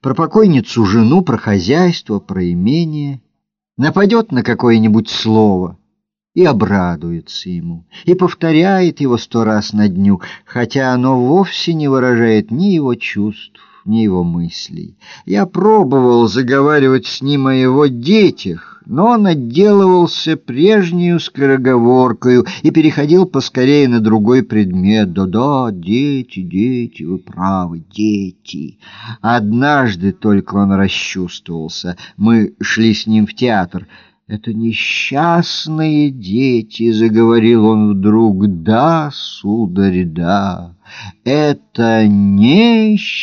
про покойницу жену, про хозяйство, про имение, нападет на какое-нибудь слово и обрадуется ему, и повторяет его сто раз на дню, хотя оно вовсе не выражает ни его чувств, ни его мыслей. Я пробовал заговаривать с ним о его детях, но он отделывался прежнюю скороговоркою и переходил поскорее на другой предмет. «Да-да, дети, дети, вы правы, дети». Однажды только он расчувствовался. Мы шли с ним в театр. «Это несчастные дети», — заговорил он вдруг. «Да, сударь, да, это несчастные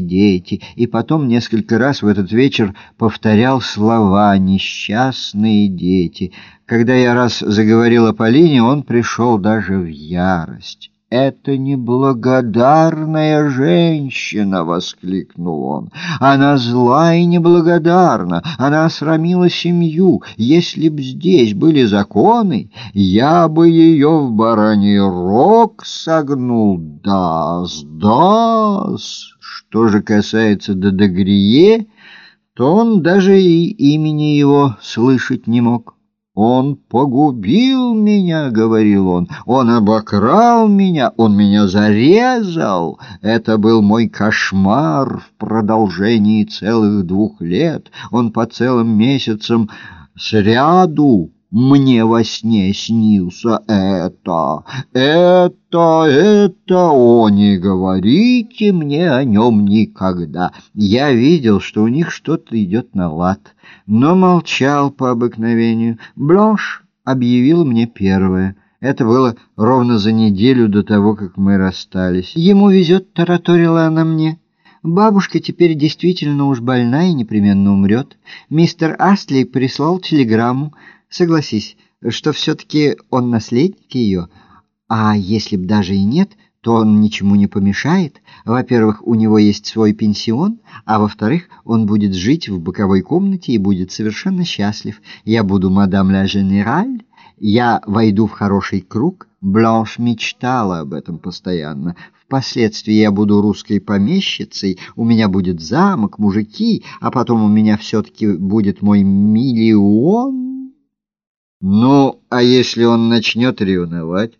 дети». И потом несколько раз в этот вечер повторял слова «несчастные дети». Когда я раз заговорил о Полине, он пришел даже в ярость. «Это неблагодарная женщина!» — воскликнул он. «Она зла и неблагодарна, она осрамила семью. Если б здесь были законы, я бы ее в бараний рог согнул. Дас, дас!» Что же касается Дадагрие, то он даже и имени его слышать не мог. «Он погубил меня», — говорил он, — «он обокрал меня, он меня зарезал. Это был мой кошмар в продолжении целых двух лет. Он по целым месяцам сряду мне во сне снился это, это, это, о, не говорите мне о нем никогда. Я видел, что у них что-то идет на лад, но молчал по обыкновению. Бланш объявила мне первое. Это было ровно за неделю до того, как мы расстались. Ему везет, тараторила она мне. Бабушка теперь действительно уж больна и непременно умрет. Мистер Астли прислал телеграмму. Согласись, что все-таки он наследник ее, а если б даже и нет, то он ничему не помешает. Во-первых, у него есть свой пенсион, а во-вторых, он будет жить в боковой комнате и будет совершенно счастлив. Я буду мадам ля генераль, я войду в хороший круг. Бланш мечтала об этом постоянно. Впоследствии я буду русской помещицей, у меня будет замок, мужики, а потом у меня все-таки будет мой миллион... Ну, а если он начнет ревновать?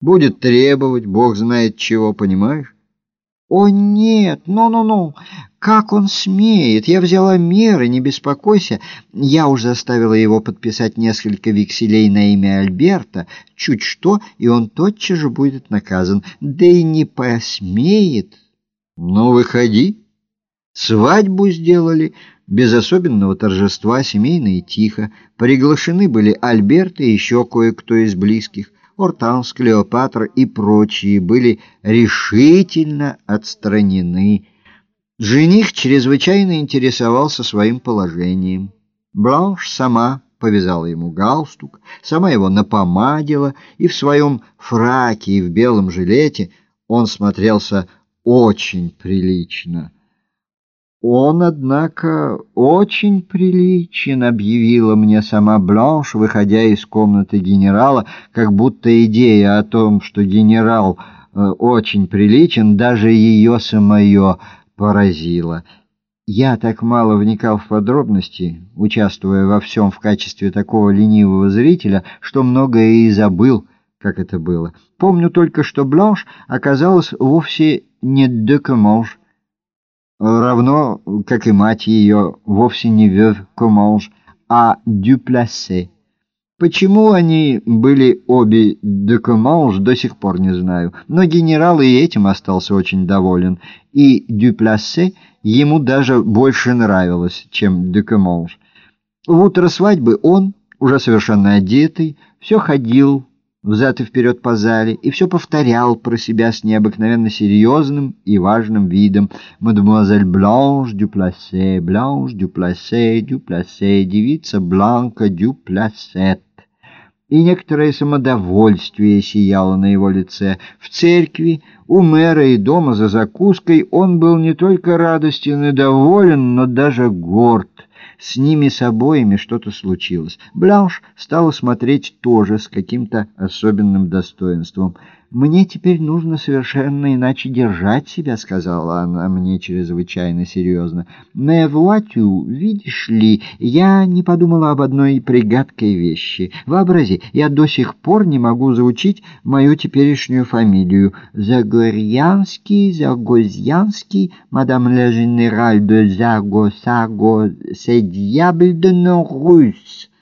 Будет требовать, бог знает чего, понимаешь? О, нет, ну-ну-ну, как он смеет? Я взяла меры, не беспокойся. Я уже заставила его подписать несколько векселей на имя Альберта. Чуть что, и он тотчас же будет наказан. Да и не посмеет. Ну, выходи. Свадьбу сделали без особенного торжества, семейно и тихо. Приглашены были Альберт и еще кое-кто из близких. Ортанс, Клеопатра и прочие были решительно отстранены. Жених чрезвычайно интересовался своим положением. Бланш сама повязала ему галстук, сама его напомадила, и в своем фраке и в белом жилете он смотрелся очень прилично. «Он, однако, очень приличен», — объявила мне сама Бланш, выходя из комнаты генерала, как будто идея о том, что генерал э, очень приличен, даже ее самое поразила. Я так мало вникал в подробности, участвуя во всем в качестве такого ленивого зрителя, что многое и забыл, как это было. Помню только, что Бланш оказалась вовсе не «декоманж», равно, как и мать ее, вовсе не Вев Команж, а Дюпласе. Почему они были обе де Команж, до сих пор не знаю, но генерал и этим остался очень доволен, и Дюпласе ему даже больше нравилось, чем де Команж. В утро свадьбы он, уже совершенно одетый, все ходил, взад и вперед по зале и все повторял про себя с необыкновенно серьезным и важным видом. «Мадемуазель Бланш Дюпласе, Бланш Дюпласе, Дюпласе, девица Бланка Дюпласет». И некоторое самодовольствие сияло на его лице. В церкви, у мэра и дома за закуской он был не только радостен и доволен, но даже горд. С ними с обоими что-то случилось. Бланш стала смотреть тоже с каким-то особенным достоинством — «Мне теперь нужно совершенно иначе держать себя», — сказала она мне чрезвычайно серьезно. «Mais видишь ли, я не подумала об одной пригадкой вещи. Вообрази, я до сих пор не могу заучить мою теперешнюю фамилию. Загорьянский, Загозьянский, мадам ля генераль де Заго-Саго, de nos Russes».